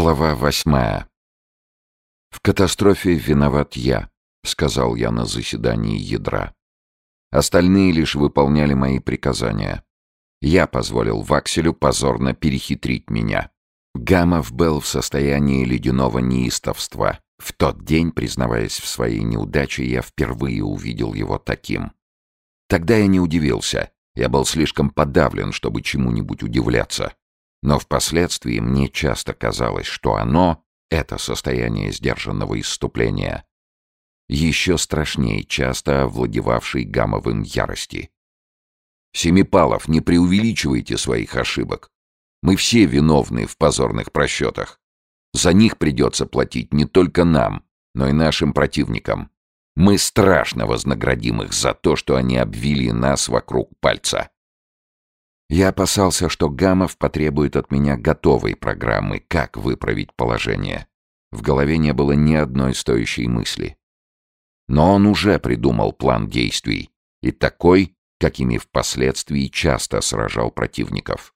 Глава восьмая. «В катастрофе виноват я», — сказал я на заседании ядра. Остальные лишь выполняли мои приказания. Я позволил Вакселю позорно перехитрить меня. Гамов был в состоянии ледяного неистовства. В тот день, признаваясь в своей неудаче, я впервые увидел его таким. Тогда я не удивился. Я был слишком подавлен, чтобы чему-нибудь удивляться. Но впоследствии мне часто казалось, что оно, это состояние сдержанного исступления, еще страшнее часто овладевавшей гамовым ярости. Семипалов, не преувеличивайте своих ошибок. Мы все виновны в позорных просчетах. За них придется платить не только нам, но и нашим противникам. Мы страшно вознаградим их за то, что они обвили нас вокруг пальца. Я опасался, что Гамов потребует от меня готовой программы, как выправить положение. В голове не было ни одной стоящей мысли. Но он уже придумал план действий, и такой, какими впоследствии часто сражал противников.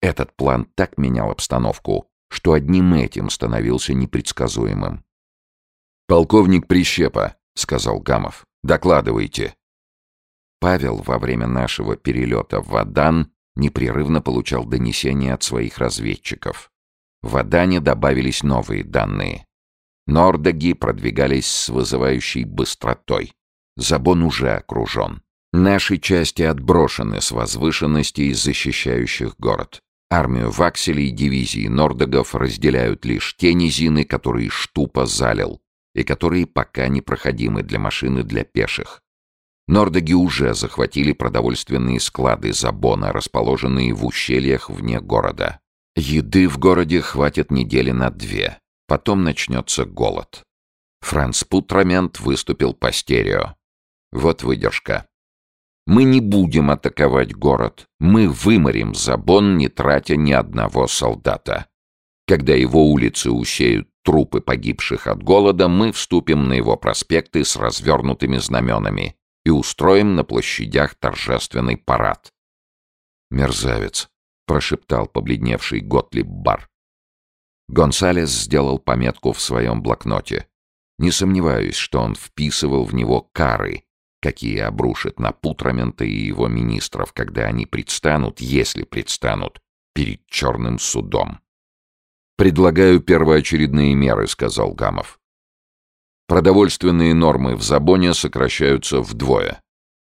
Этот план так менял обстановку, что одним этим становился непредсказуемым. «Полковник Прищепа», — сказал Гамов, — «докладывайте». Павел во время нашего перелета в Адан непрерывно получал донесения от своих разведчиков. В Адане добавились новые данные. Нордаги продвигались с вызывающей быстротой. Забон уже окружен. Наши части отброшены с возвышенностей, защищающих город. Армию Вакселей дивизии Нордагов разделяют лишь те низины, которые Штупа залил, и которые пока непроходимы для машины для пеших. Нордаги уже захватили продовольственные склады Забона, расположенные в ущельях вне города. Еды в городе хватит недели на две. Потом начнется голод. Франц Путрамент выступил по стерео. Вот выдержка. Мы не будем атаковать город. Мы выморим Забон, не тратя ни одного солдата. Когда его улицы усеют трупы погибших от голода, мы вступим на его проспекты с развернутыми знаменами и устроим на площадях торжественный парад. «Мерзавец», — прошептал побледневший Готлиб Бар. Гонсалес сделал пометку в своем блокноте. Не сомневаюсь, что он вписывал в него кары, какие обрушит на Путрамента и его министров, когда они предстанут, если предстанут, перед черным судом. «Предлагаю первоочередные меры», — сказал Гамов. Продовольственные нормы в Забоне сокращаются вдвое.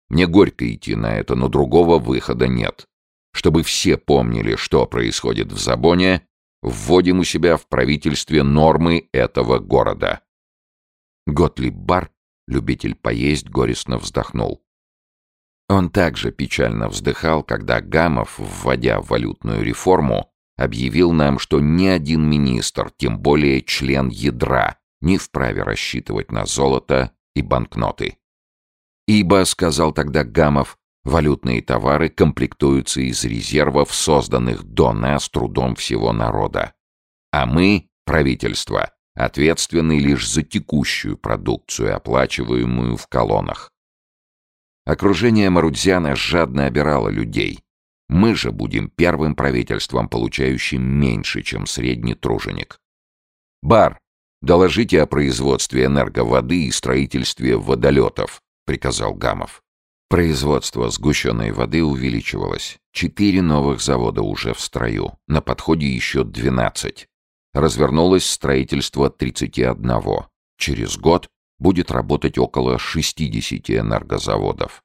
Мне горько идти на это, но другого выхода нет. Чтобы все помнили, что происходит в Забоне, вводим у себя в правительстве нормы этого города. Готлиб Бар, любитель поесть, горестно вздохнул. Он также печально вздыхал, когда Гамов, вводя валютную реформу, объявил нам, что ни один министр, тем более член ядра, не вправе рассчитывать на золото и банкноты. Ибо, сказал тогда Гамов, валютные товары комплектуются из резервов, созданных до нас трудом всего народа. А мы, правительство, ответственны лишь за текущую продукцию, оплачиваемую в колоннах. Окружение Марудзяна жадно обирало людей. Мы же будем первым правительством, получающим меньше, чем средний труженик. Бар, «Доложите о производстве энерговоды и строительстве водолетов», — приказал Гамов. Производство сгущенной воды увеличивалось. Четыре новых завода уже в строю, на подходе еще двенадцать. Развернулось строительство 31. Через год будет работать около 60 энергозаводов.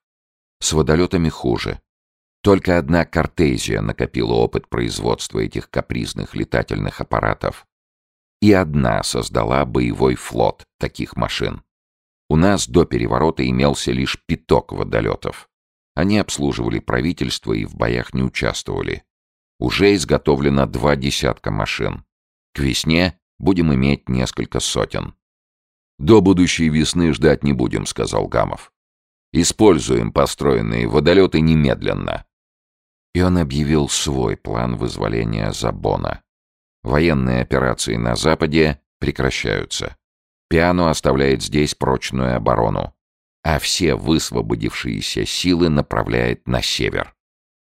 С водолетами хуже. Только одна Картезия накопила опыт производства этих капризных летательных аппаратов и одна создала боевой флот таких машин. У нас до переворота имелся лишь пяток водолетов. Они обслуживали правительство и в боях не участвовали. Уже изготовлено два десятка машин. К весне будем иметь несколько сотен. «До будущей весны ждать не будем», — сказал Гамов. «Используем построенные водолеты немедленно». И он объявил свой план вызволения Забона. Военные операции на Западе прекращаются. Пиано оставляет здесь прочную оборону, а все высвободившиеся силы направляет на север.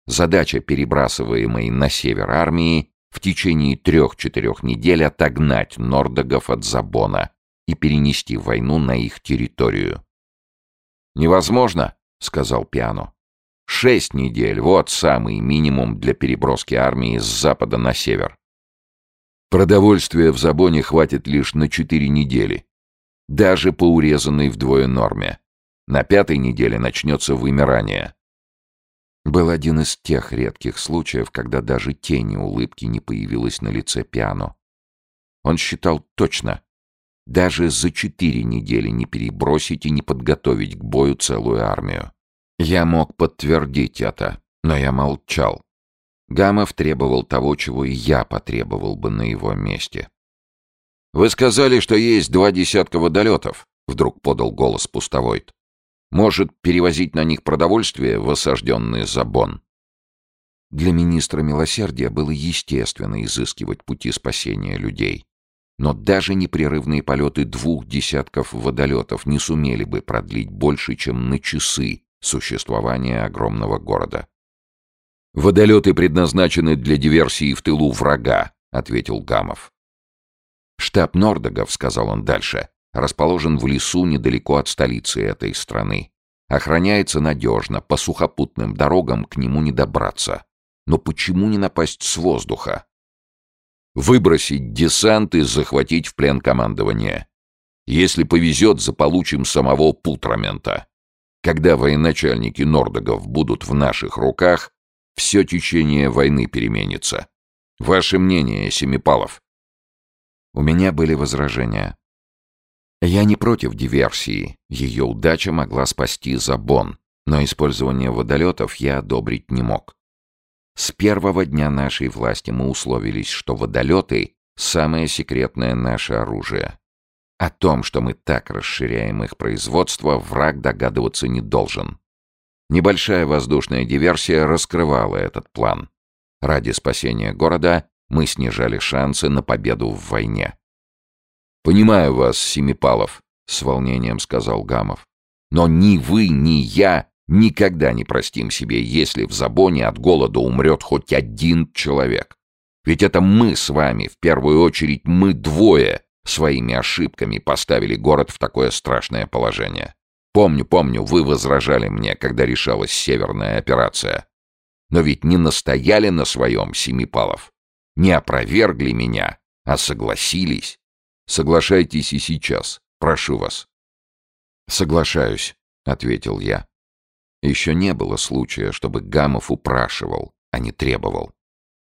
Задача перебрасываемой на север армии в течение трех-четырех недель отогнать нордогов от Забона и перенести войну на их территорию. «Невозможно», — сказал Пиано. «Шесть недель — вот самый минимум для переброски армии с запада на север. Продовольствия в Забоне хватит лишь на четыре недели, даже по урезанной вдвое норме. На пятой неделе начнется вымирание. Был один из тех редких случаев, когда даже тени улыбки не появилась на лице Пиано. Он считал точно. Даже за четыре недели не перебросить и не подготовить к бою целую армию. Я мог подтвердить это, но я молчал. Гамов требовал того, чего и я потребовал бы на его месте. «Вы сказали, что есть два десятка водолетов», — вдруг подал голос пустовойт может перевозить на них продовольствие в осажденный Забон. Для министра милосердия было естественно изыскивать пути спасения людей. Но даже непрерывные полеты двух десятков водолетов не сумели бы продлить больше, чем на часы существования огромного города. «Водолеты предназначены для диверсии в тылу врага», — ответил Гамов. «Штаб Нордогов», — сказал он дальше, расположен в лесу недалеко от столицы этой страны. Охраняется надежно, по сухопутным дорогам к нему не добраться. Но почему не напасть с воздуха? Выбросить десант и захватить в плен командование. Если повезет, заполучим самого Путрамента. Когда военачальники Нордогов будут в наших руках, все течение войны переменится. Ваше мнение, Семипалов? У меня были возражения. Я не против диверсии, ее удача могла спасти Забон, но использование водолетов я одобрить не мог. С первого дня нашей власти мы условились, что водолеты — самое секретное наше оружие. О том, что мы так расширяем их производство, враг догадываться не должен. Небольшая воздушная диверсия раскрывала этот план. Ради спасения города мы снижали шансы на победу в войне. «Понимаю вас, Семипалов», — с волнением сказал Гамов. «Но ни вы, ни я никогда не простим себе, если в Забоне от голода умрет хоть один человек. Ведь это мы с вами, в первую очередь мы двое, своими ошибками поставили город в такое страшное положение. Помню, помню, вы возражали мне, когда решалась северная операция. Но ведь не настояли на своем, Семипалов. Не опровергли меня, а согласились. Соглашайтесь и сейчас. Прошу вас». «Соглашаюсь», — ответил я. Еще не было случая, чтобы Гамов упрашивал, а не требовал.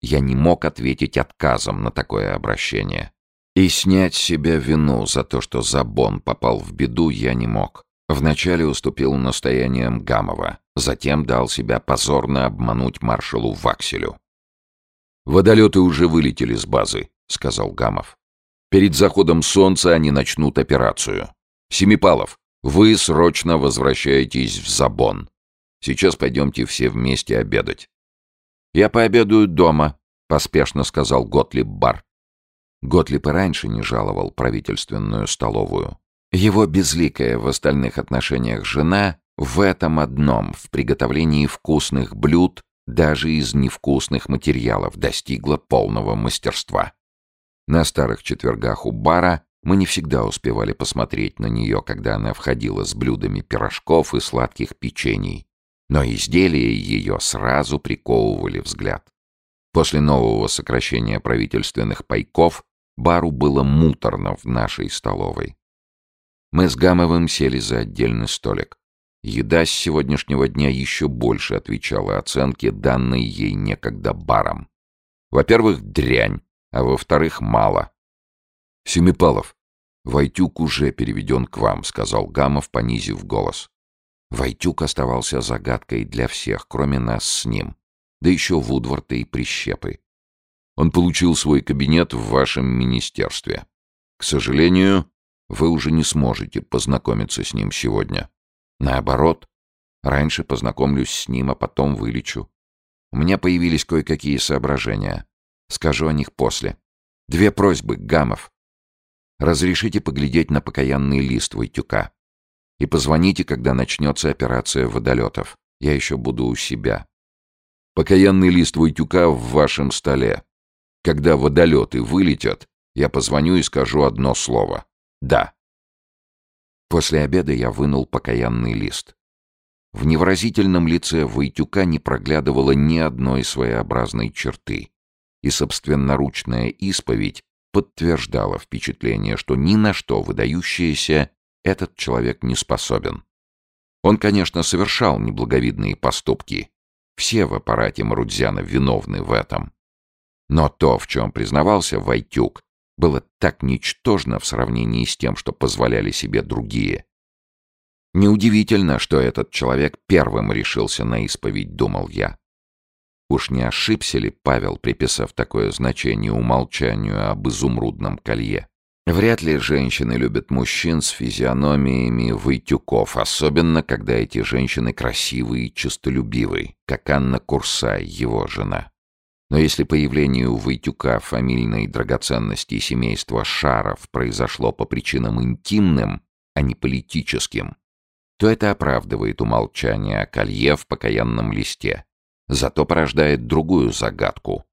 Я не мог ответить отказом на такое обращение. И снять с себя вину за то, что Забон попал в беду, я не мог. Вначале уступил настояниям Гамова, затем дал себя позорно обмануть маршалу Вакселю. «Водолеты уже вылетели с базы», — сказал Гамов. Перед заходом солнца они начнут операцию. Семипалов, вы срочно возвращаетесь в Забон. Сейчас пойдемте все вместе обедать. Я пообедаю дома, поспешно сказал Готлиб Бар. Готлиб и раньше не жаловал правительственную столовую. Его безликая в остальных отношениях жена в этом одном, в приготовлении вкусных блюд, даже из невкусных материалов, достигла полного мастерства. На старых четвергах у бара мы не всегда успевали посмотреть на нее, когда она входила с блюдами пирожков и сладких печений. Но изделия ее сразу приковывали взгляд. После нового сокращения правительственных пайков бару было муторно в нашей столовой. Мы с Гамовым сели за отдельный столик. Еда с сегодняшнего дня еще больше отвечала оценке, данной ей некогда баром. Во-первых, дрянь, а во-вторых, мало. «Семипалов, Войтюк уже переведен к вам», — сказал Гамов, понизив голос. Войтюк оставался загадкой для всех, кроме нас с ним, да еще Вудворта и Прищепы. Он получил свой кабинет в вашем министерстве. К сожалению, вы уже не сможете познакомиться с ним сегодня. Наоборот, раньше познакомлюсь с ним, а потом вылечу. У меня появились кое-какие соображения. Скажу о них после. Две просьбы, Гамов. Разрешите поглядеть на покаянный лист Войтюка. И позвоните, когда начнется операция водолетов. Я еще буду у себя. Покаянный лист Войтюка в вашем столе. Когда водолеты вылетят, я позвоню и скажу одно слово. Да. После обеда я вынул покаянный лист. В невыразительном лице Войтюка не проглядывало ни одной своеобразной черты, и собственноручная исповедь подтверждала впечатление, что ни на что выдающееся этот человек не способен. Он, конечно, совершал неблаговидные поступки. Все в аппарате Марудзяна виновны в этом. Но то, в чем признавался Войтюк, было так ничтожно в сравнении с тем, что позволяли себе другие. Неудивительно, что этот человек первым решился на исповедь, думал я. Уж не ошибся ли Павел, приписав такое значение умолчанию об изумрудном колье? Вряд ли женщины любят мужчин с физиономиями Войтюков, особенно когда эти женщины красивые и честолюбивые, как Анна Курсай, его жена. Но если появление у Войтюка фамильной драгоценности семейства Шаров произошло по причинам интимным, а не политическим, то это оправдывает умолчание о колье в покаянном листе. Зато порождает другую загадку.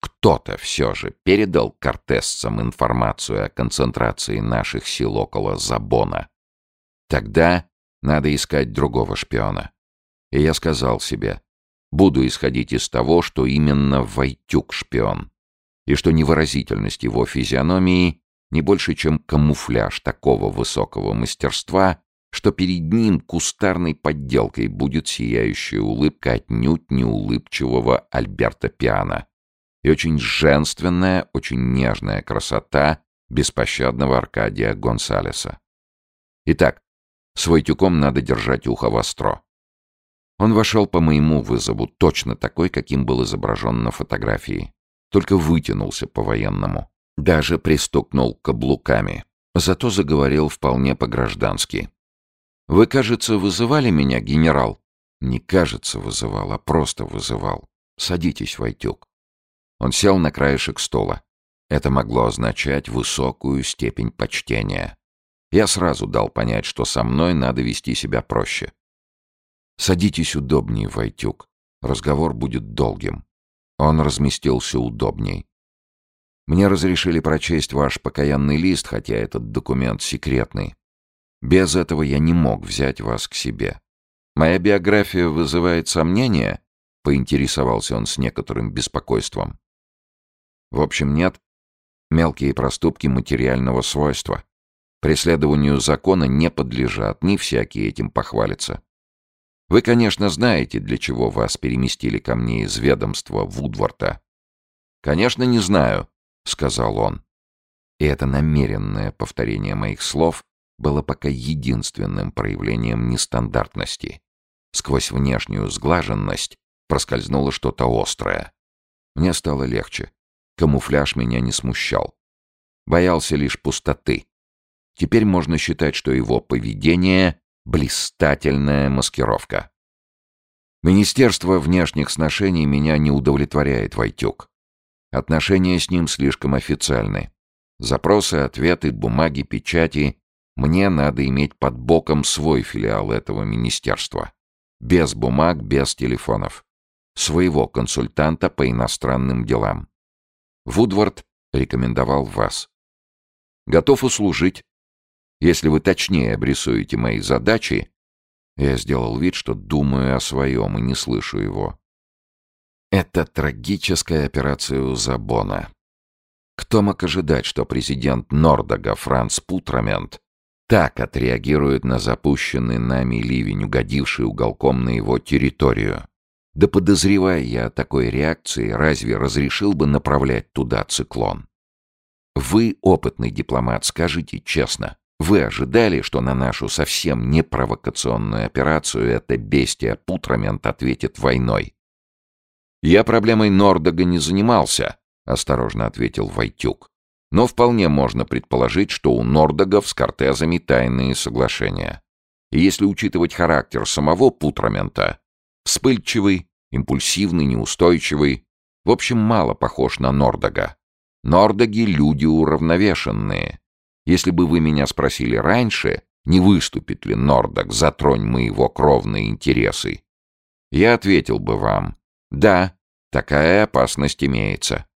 Кто-то все же передал кортесцам информацию о концентрации наших сил около Забона. Тогда надо искать другого шпиона. И я сказал себе, буду исходить из того, что именно Войтюк шпион, и что невыразительность его физиономии не больше, чем камуфляж такого высокого мастерства, что перед ним кустарной подделкой будет сияющая улыбка отнюдь не улыбчивого Альберта Пиана и очень женственная, очень нежная красота беспощадного Аркадия Гонсалеса. Итак, свой тюком надо держать ухо востро. Он вошел по моему вызову, точно такой, каким был изображен на фотографии. Только вытянулся по-военному. Даже пристукнул каблуками. Зато заговорил вполне по-граждански. «Вы, кажется, вызывали меня, генерал?» «Не кажется вызывал, а просто вызывал. Садитесь, Войтюк». Он сел на краешек стола. Это могло означать высокую степень почтения. Я сразу дал понять, что со мной надо вести себя проще. «Садитесь удобнее, Войтюк. Разговор будет долгим». Он разместился удобней. «Мне разрешили прочесть ваш покаянный лист, хотя этот документ секретный. Без этого я не мог взять вас к себе. Моя биография вызывает сомнения?» — поинтересовался он с некоторым беспокойством. «В общем, нет. Мелкие проступки материального свойства. Преследованию закона не подлежат, не всякие этим похвалятся. Вы, конечно, знаете, для чего вас переместили ко мне из ведомства Вудворта». «Конечно, не знаю», — сказал он. И это намеренное повторение моих слов было пока единственным проявлением нестандартности. Сквозь внешнюю сглаженность проскользнуло что-то острое. Мне стало легче. Камуфляж меня не смущал. Боялся лишь пустоты. Теперь можно считать, что его поведение — блистательная маскировка. Министерство внешних сношений меня не удовлетворяет, Войтюк. Отношения с ним слишком официальны. Запросы, ответы, бумаги, печати мне надо иметь под боком свой филиал этого министерства. Без бумаг, без телефонов. Своего консультанта по иностранным делам. Вудвард рекомендовал вас. Готов услужить. Если вы точнее обрисуете мои задачи, я сделал вид, что думаю о своем и не слышу его. Это трагическая операция у Забона. Кто мог ожидать, что президент Нордога Франц Путрамент так отреагирует на запущенный нами ливень, угодивший уголком на его территорию. Да подозревая я о такой реакции, разве разрешил бы направлять туда циклон? Вы, опытный дипломат, скажите честно, вы ожидали, что на нашу совсем не провокационную операцию это бестия Путрамент ответит войной? «Я проблемой Нордога не занимался», — осторожно ответил Войтюк. Но вполне можно предположить, что у Нордогов с Кортезами тайные соглашения. И если учитывать характер самого Путрамента, вспыльчивый, импульсивный, неустойчивый, в общем, мало похож на Нордога. Нордоги — люди уравновешенные. Если бы вы меня спросили раньше, не выступит ли Нордог, затронь мы его кровные интересы, я ответил бы вам, да, такая опасность имеется.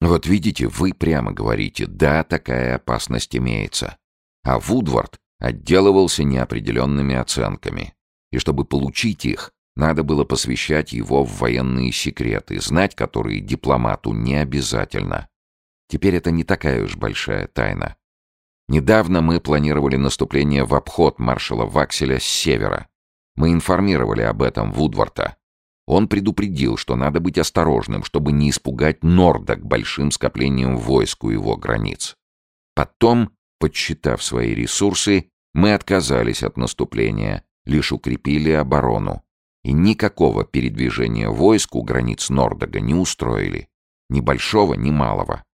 Вот видите, вы прямо говорите, да, такая опасность имеется. А Вудвард отделывался неопределенными оценками. И чтобы получить их, надо было посвящать его в военные секреты, знать которые дипломату не обязательно. Теперь это не такая уж большая тайна. Недавно мы планировали наступление в обход маршала Вакселя с севера. Мы информировали об этом Вудварта. Он предупредил, что надо быть осторожным, чтобы не испугать Нордок большим скоплением войск у его границ. Потом, подсчитав свои ресурсы, мы отказались от наступления, лишь укрепили оборону. И никакого передвижения войск у границ Нордога не устроили. Ни большого, ни малого.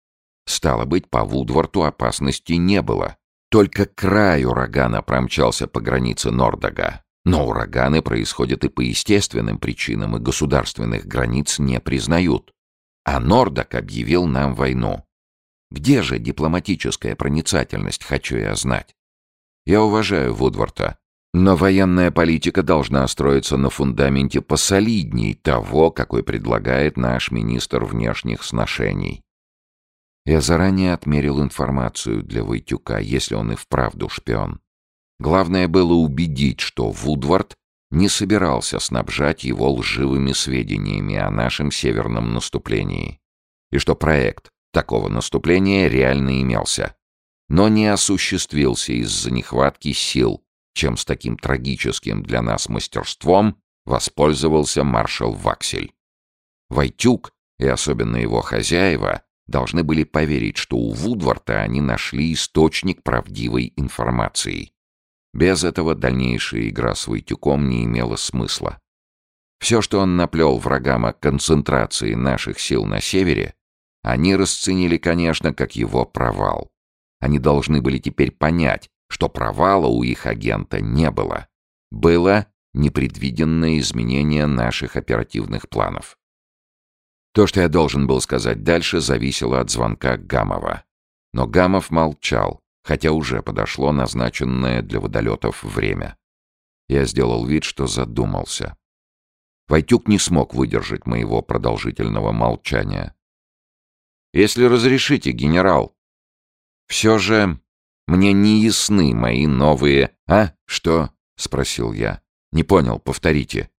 Стало быть, по Вудворту опасности не было. Только край урагана промчался по границе Нордога. Но ураганы происходят и по естественным причинам, и государственных границ не признают. А Нордок объявил нам войну. Где же дипломатическая проницательность, хочу я знать? Я уважаю Вудворта, но военная политика должна строиться на фундаменте посолидней того, какой предлагает наш министр внешних сношений. Я заранее отмерил информацию для Войтюка, если он и вправду шпион. Главное было убедить, что Вудвард не собирался снабжать его лживыми сведениями о нашем северном наступлении, и что проект такого наступления реально имелся, но не осуществился из-за нехватки сил, чем с таким трагическим для нас мастерством воспользовался маршал Ваксель. Войтюк и особенно его хозяева должны были поверить, что у Вудварта они нашли источник правдивой информации. Без этого дальнейшая игра с Войтюком не имела смысла. Все, что он наплел врагам о концентрации наших сил на севере, они расценили, конечно, как его провал. Они должны были теперь понять, что провала у их агента не было. Было непредвиденное изменение наших оперативных планов. То, что я должен был сказать дальше, зависело от звонка Гамова. Но Гамов молчал, хотя уже подошло назначенное для водолетов время. Я сделал вид, что задумался. Войтюк не смог выдержать моего продолжительного молчания. «Если разрешите, генерал, все же мне не ясны мои новые...» «А? Что?» — спросил я. «Не понял, повторите».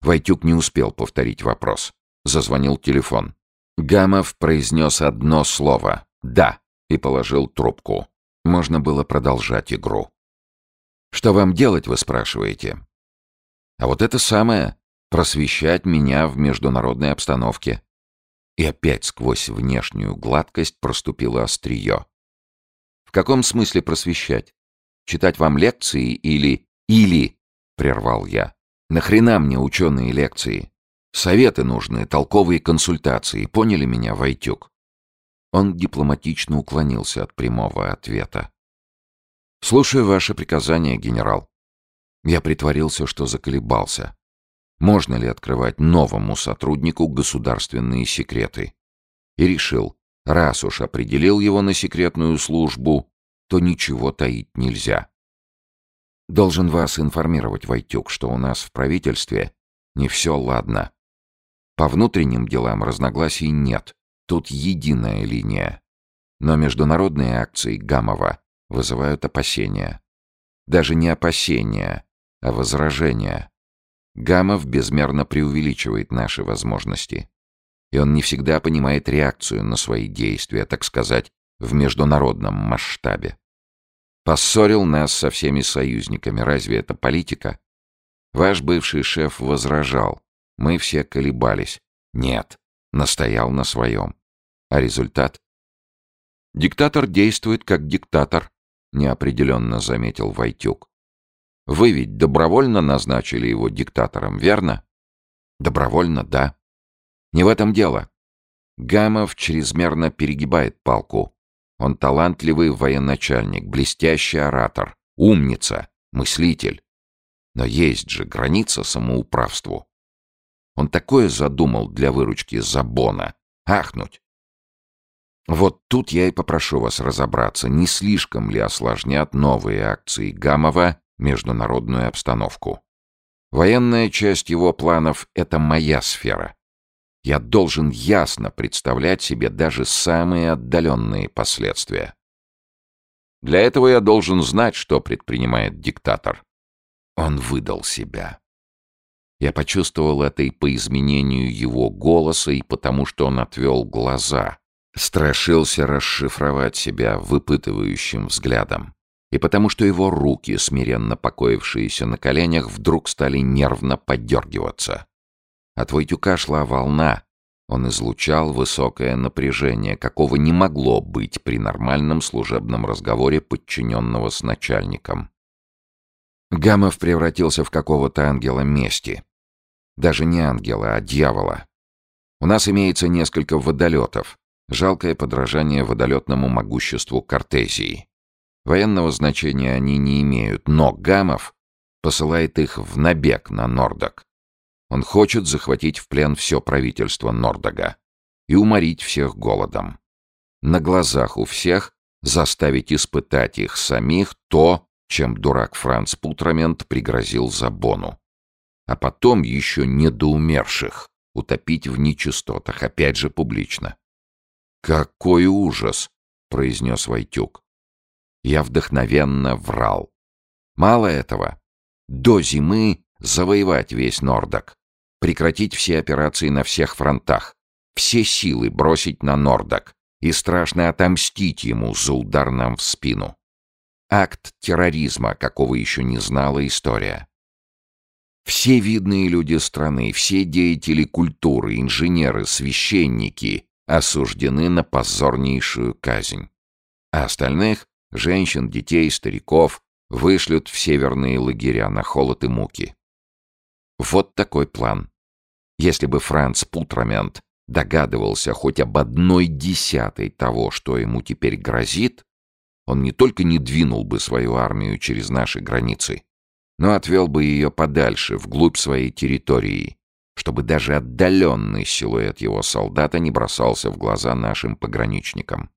Войтюк не успел повторить вопрос. Зазвонил телефон. Гамов произнес одно слово «да» и положил трубку. Можно было продолжать игру. «Что вам делать, вы спрашиваете?» «А вот это самое — просвещать меня в международной обстановке». И опять сквозь внешнюю гладкость проступило острие. «В каком смысле просвещать? Читать вам лекции или... или...» — прервал я. «Нахрена мне ученые лекции? Советы нужны, толковые консультации. Поняли меня, Войтюк?» Он дипломатично уклонился от прямого ответа. «Слушаю ваше приказание, генерал». Я притворился, что заколебался. Можно ли открывать новому сотруднику государственные секреты? И решил, раз уж определил его на секретную службу, то ничего таить нельзя. Должен вас информировать, Войтюк, что у нас в правительстве не все ладно. По внутренним делам разногласий нет. Тут единая линия. Но международные акции Гамова вызывают опасения. Даже не опасения, а возражения. Гамов безмерно преувеличивает наши возможности. И он не всегда понимает реакцию на свои действия, так сказать, в международном масштабе. Поссорил нас со всеми союзниками. Разве это политика? Ваш бывший шеф возражал. Мы все колебались. Нет, настоял на своем. А результат? Диктатор действует как диктатор, неопределенно заметил Войтюк. Вы ведь добровольно назначили его диктатором, верно? Добровольно, да. Не в этом дело. Гамов чрезмерно перегибает палку. Он талантливый военачальник, блестящий оратор, умница, мыслитель. Но есть же граница самоуправству. Он такое задумал для выручки Забона. Ахнуть. Вот тут я и попрошу вас разобраться, не слишком ли осложнят новые акции Гамова международную обстановку. Военная часть его планов — это моя сфера. Я должен ясно представлять себе даже самые отдаленные последствия. Для этого я должен знать, что предпринимает диктатор. Он выдал себя. Я почувствовал это и по изменению его голоса, и потому, что он отвел глаза. Страшился расшифровать себя выпытывающим взглядом. И потому, что его руки, смиренно покоившиеся на коленях, вдруг стали нервно подергиваться. От Войтюка шла волна. Он излучал высокое напряжение, какого не могло быть при нормальном служебном разговоре подчиненного с начальником. Гамов превратился в какого-то ангела мести. Даже не ангела, а дьявола. У нас имеется несколько водолетов. Жалкое подражание водолетному могуществу Кортезии. Военного значения они не имеют, но Гамов посылает их в набег на Нордок. Он хочет захватить в плен все правительство Нордога и уморить всех голодом. На глазах у всех заставить испытать их самих то, чем дурак Франц Путрамент пригрозил Забону а потом еще недоумерших утопить в нечистотах, опять же публично. «Какой ужас!» — произнес Войтюк. Я вдохновенно врал. Мало этого, до зимы завоевать весь Нордок, прекратить все операции на всех фронтах, все силы бросить на Нордок и страшно отомстить ему за удар нам в спину. Акт терроризма, какого еще не знала история. Все видные люди страны, все деятели культуры, инженеры, священники осуждены на позорнейшую казнь. А остальных — женщин, детей, стариков — вышлют в северные лагеря на холод и муки. Вот такой план. Если бы Франц Путрамент догадывался хоть об одной десятой того, что ему теперь грозит, он не только не двинул бы свою армию через наши границы, но отвел бы ее подальше, вглубь своей территории, чтобы даже отдаленный силуэт его солдата не бросался в глаза нашим пограничникам.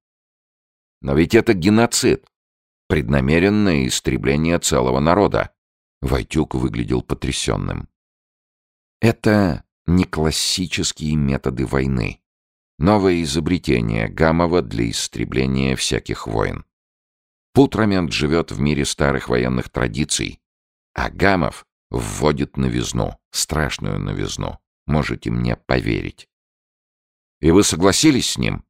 Но ведь это геноцид, преднамеренное истребление целого народа. Войтюк выглядел потрясенным. Это не классические методы войны. Новое изобретение Гамова для истребления всяких войн. Путрамент живет в мире старых военных традиций, Агамов вводит новизну, страшную новизну. Можете мне поверить. И вы согласились с ним?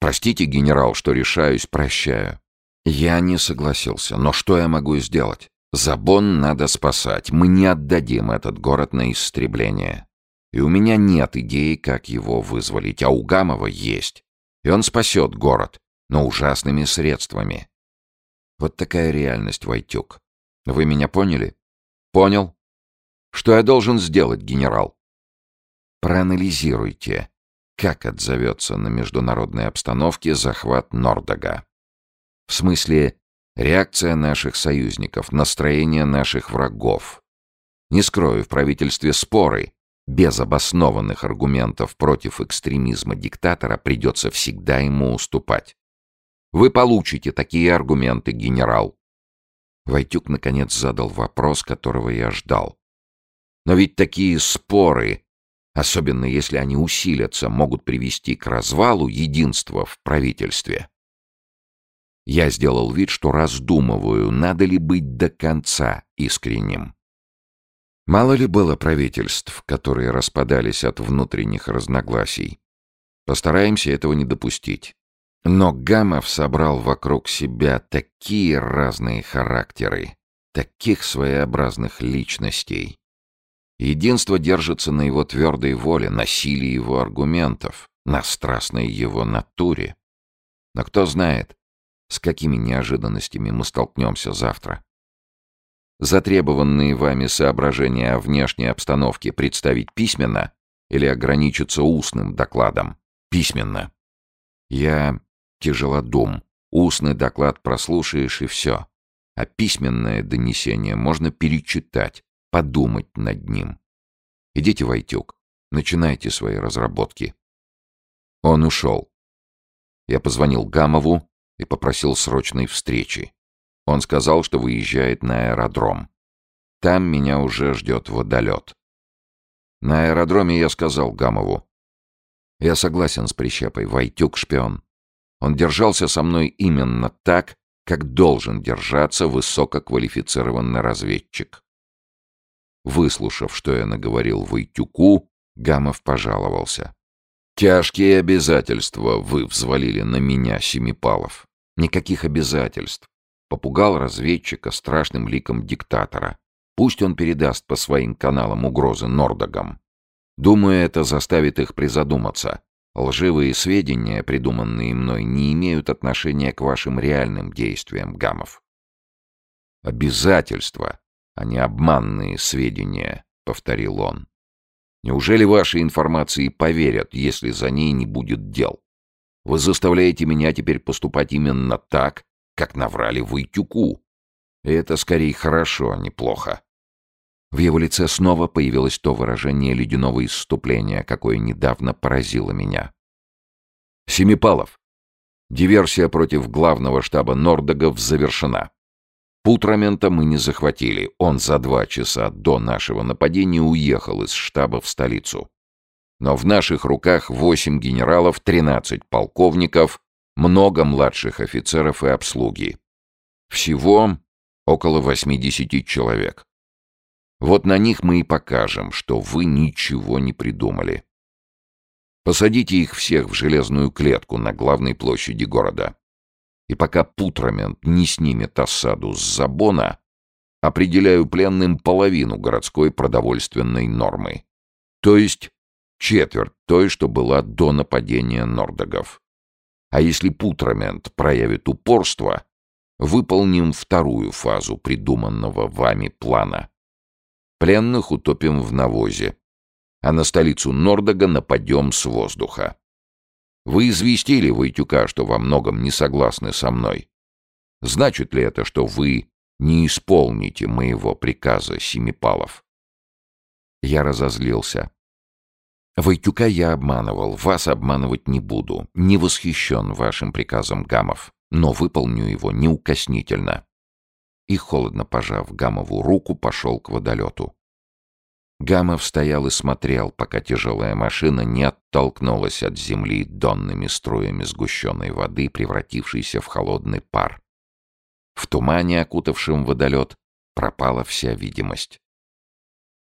Простите, генерал, что решаюсь, прощаю. Я не согласился, но что я могу сделать? Забон надо спасать. Мы не отдадим этот город на истребление. И у меня нет идеи, как его вызволить, а у Гамова есть. И он спасет город, но ужасными средствами. Вот такая реальность, Войтюк. Вы меня поняли? Понял. Что я должен сделать, генерал? Проанализируйте, как отзовется на международной обстановке захват Нордога. В смысле, реакция наших союзников, настроение наших врагов. Не скрою, в правительстве споры, без обоснованных аргументов против экстремизма диктатора придется всегда ему уступать. Вы получите такие аргументы, генерал. Войтюк наконец задал вопрос, которого я ждал. Но ведь такие споры, особенно если они усилятся, могут привести к развалу единства в правительстве. Я сделал вид, что раздумываю, надо ли быть до конца искренним. Мало ли было правительств, которые распадались от внутренних разногласий. Постараемся этого не допустить. Но Гамов собрал вокруг себя такие разные характеры, таких своеобразных личностей. Единство держится на его твердой воле, на силе его аргументов, на страстной его натуре. Но кто знает, с какими неожиданностями мы столкнемся завтра. Затребованные вами соображения о внешней обстановке представить письменно или ограничиться устным докладом? Письменно. Я тяжелодум. Устный доклад прослушаешь и все. А письменное донесение можно перечитать, подумать над ним. Идите, Войтюк, начинайте свои разработки. Он ушел. Я позвонил Гамову и попросил срочной встречи. Он сказал, что выезжает на аэродром. Там меня уже ждет водолет. На аэродроме я сказал Гамову. Я согласен с Прищепой, Войтюк шпион. Он держался со мной именно так, как должен держаться высококвалифицированный разведчик. Выслушав, что я наговорил Войтюку, Гамов пожаловался. «Тяжкие обязательства вы взвалили на меня, Семипалов. Никаких обязательств. Попугал разведчика страшным ликом диктатора. Пусть он передаст по своим каналам угрозы Нордогам. Думаю, это заставит их призадуматься. Лживые сведения, придуманные мной, не имеют отношения к вашим реальным действиям, Гамов. Обязательства, а не обманные сведения, повторил он. Неужели вашей информации поверят, если за ней не будет дел? Вы заставляете меня теперь поступать именно так, как наврали Войтюку. И это скорее хорошо, а не плохо. В его лице снова появилось то выражение ледяного исступления, какое недавно поразило меня. Семипалов. Диверсия против главного штаба Нордогов завершена. Путрамента мы не захватили. Он за два часа до нашего нападения уехал из штаба в столицу. Но в наших руках восемь генералов, тринадцать полковников, много младших офицеров и обслуги. Всего около восьмидесяти человек. Вот на них мы и покажем, что вы ничего не придумали. Посадите их всех в железную клетку на главной площади города. И пока Путрамент не снимет осаду с забона, определяю пленным половину городской продовольственной нормы. То есть четверть той, что была до нападения нордогов. А если Путрамент проявит упорство, выполним вторую фазу придуманного вами плана. Пленных утопим в навозе, а на столицу Нордога нападем с воздуха. Вы известили Войтюка, что во многом не согласны со мной. Значит ли это, что вы не исполните моего приказа, Семипалов? Я разозлился. Войтюка я обманывал, вас обманывать не буду. Не восхищен вашим приказом, Гамов, но выполню его неукоснительно и, холодно пожав Гамову руку, пошел к водолету. Гамов стоял и смотрел, пока тяжелая машина не оттолкнулась от земли донными струями сгущенной воды, превратившейся в холодный пар. В тумане, окутавшем водолет, пропала вся видимость.